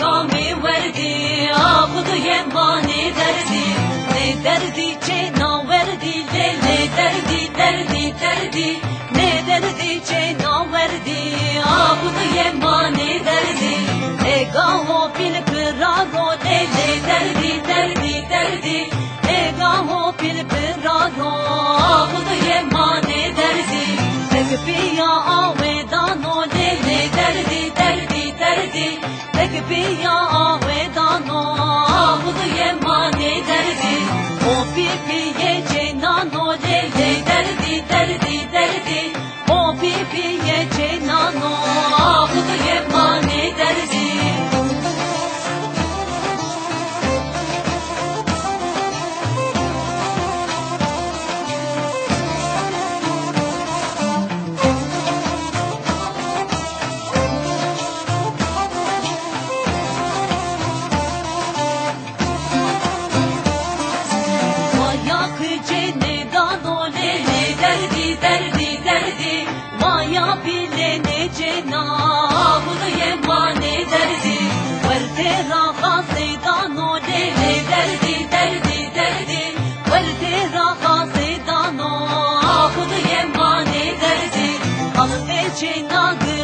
call me Werdy. yaptı yema ne derdi? Ne derdi? Cenaverdi le ne derdi derdi derdi. Ne derdi? Cenaverdi yaptı yema ne derdi? Ne gaho pil piraro le ne derdi derdi derdi. Ne gaho pil piraro yaptı yema derdi Peki bir ya avedan o Ağlı yemani derdi O bir bir ye ちのぐ